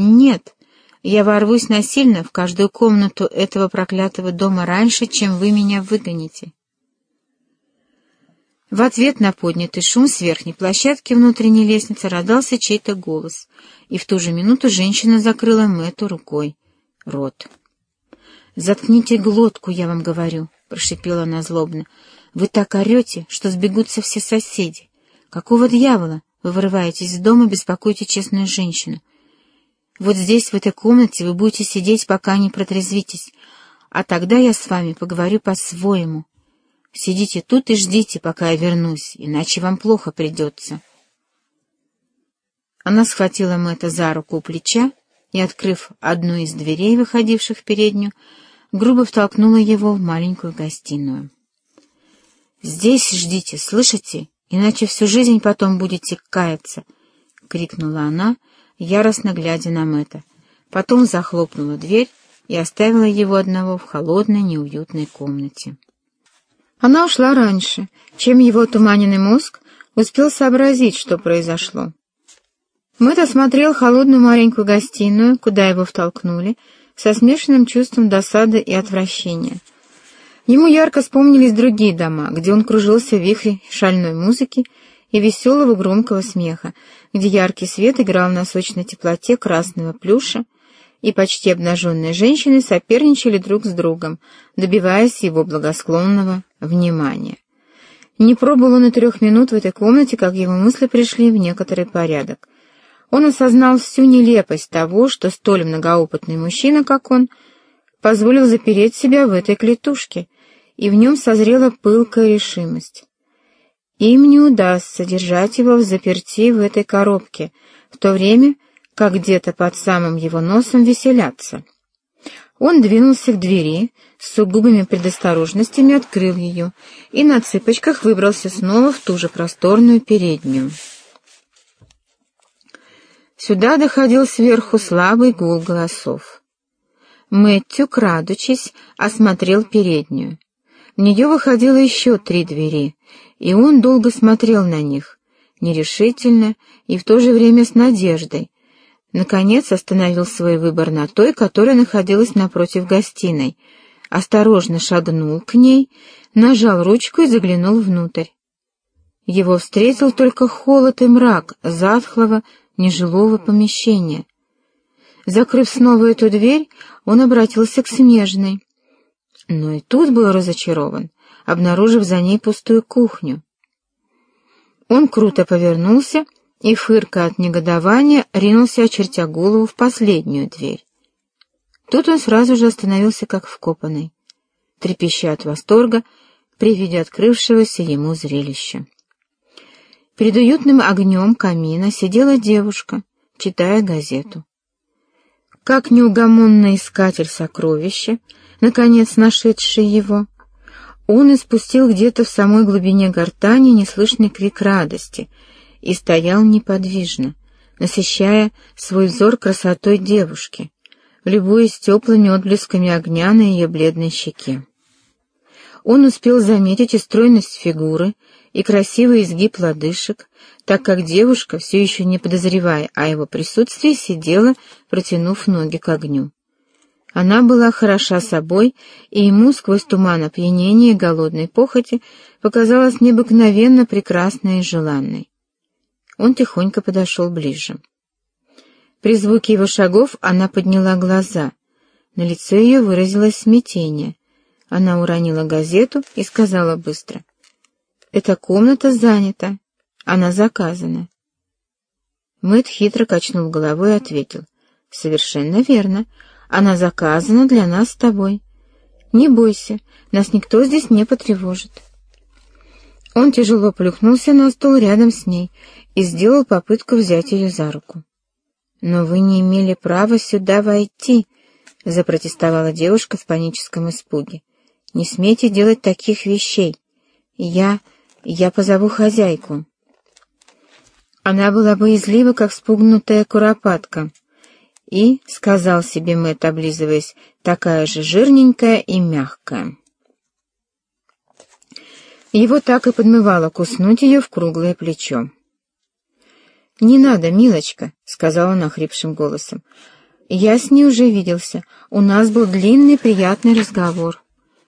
Нет, я ворвусь насильно в каждую комнату этого проклятого дома раньше, чем вы меня выгоните. В ответ на поднятый шум с верхней площадки внутренней лестницы раздался чей-то голос, и в ту же минуту женщина закрыла Мэтту рукой рот. «Заткните глотку, я вам говорю», — прошипела она злобно. «Вы так орете, что сбегутся все соседи. Какого дьявола вы вырываетесь из дома, беспокоите честную женщину? Вот здесь, в этой комнате, вы будете сидеть, пока не протрезвитесь, а тогда я с вами поговорю по-своему». Сидите тут и ждите, пока я вернусь, иначе вам плохо придется. Она схватила Мэтта за руку у плеча и, открыв одну из дверей, выходивших в переднюю, грубо втолкнула его в маленькую гостиную. «Здесь ждите, слышите? Иначе всю жизнь потом будете каяться!» — крикнула она, яростно глядя на Мэтта. Потом захлопнула дверь и оставила его одного в холодной, неуютной комнате. Она ушла раньше, чем его туманенный мозг успел сообразить, что произошло. Мэтт осмотрел холодную маленькую гостиную, куда его втолкнули, со смешанным чувством досады и отвращения. Ему ярко вспомнились другие дома, где он кружился в вихре шальной музыки и веселого громкого смеха, где яркий свет играл на сочной теплоте красного плюша, и почти обнаженные женщины соперничали друг с другом, добиваясь его благосклонного внимания. Не пробыл он и трех минут в этой комнате, как его мысли пришли в некоторый порядок. Он осознал всю нелепость того, что столь многоопытный мужчина, как он, позволил запереть себя в этой клетушке, и в нем созрела пылкая решимость. Им не удастся держать его в заперти в этой коробке, в то время, как где-то под самым его носом веселятся. Он двинулся к двери, с сугубыми предосторожностями открыл ее и на цыпочках выбрался снова в ту же просторную переднюю. Сюда доходил сверху слабый гул голосов. Мэтью, крадучись, осмотрел переднюю. В нее выходило еще три двери, и он долго смотрел на них, нерешительно и в то же время с надеждой, Наконец остановил свой выбор на той, которая находилась напротив гостиной, осторожно шагнул к ней, нажал ручку и заглянул внутрь. Его встретил только холод и мрак затхлого нежилого помещения. Закрыв снова эту дверь, он обратился к смежной. Но и тут был разочарован, обнаружив за ней пустую кухню. Он круто повернулся и, фырка от негодования, ринулся, очертя голову, в последнюю дверь. Тут он сразу же остановился, как вкопанный, трепеща от восторга при виде открывшегося ему зрелища. Перед уютным огнем камина сидела девушка, читая газету. Как неугомонный искатель сокровища, наконец нашедший его, он испустил где-то в самой глубине гортани неслышный крик радости — и стоял неподвижно, насыщая свой взор красотой девушки, любуясь теплыми отблесками огня на ее бледной щеке. Он успел заметить и стройность фигуры, и красивый изгиб лодыжек, так как девушка, все еще не подозревая о его присутствии, сидела, протянув ноги к огню. Она была хороша собой, и ему сквозь туман опьянения и голодной похоти показалась необыкновенно прекрасной и желанной. Он тихонько подошел ближе. При звуке его шагов она подняла глаза. На лице ее выразилось смятение. Она уронила газету и сказала быстро. «Эта комната занята. Она заказана». Мэтт хитро качнул головой и ответил. «Совершенно верно. Она заказана для нас с тобой. Не бойся, нас никто здесь не потревожит». Он тяжело плюхнулся на стол рядом с ней и сделал попытку взять ее за руку. «Но вы не имели права сюда войти», — запротестовала девушка в паническом испуге. «Не смейте делать таких вещей. Я... я позову хозяйку». Она была боязлива, как спугнутая куропатка. И, — сказал себе Мэтт, облизываясь, — такая же жирненькая и мягкая. Его так и подмывало куснуть ее в круглое плечо. «Не надо, милочка», — сказал он охрипшим голосом. «Я с ней уже виделся. У нас был длинный приятный разговор».